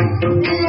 Música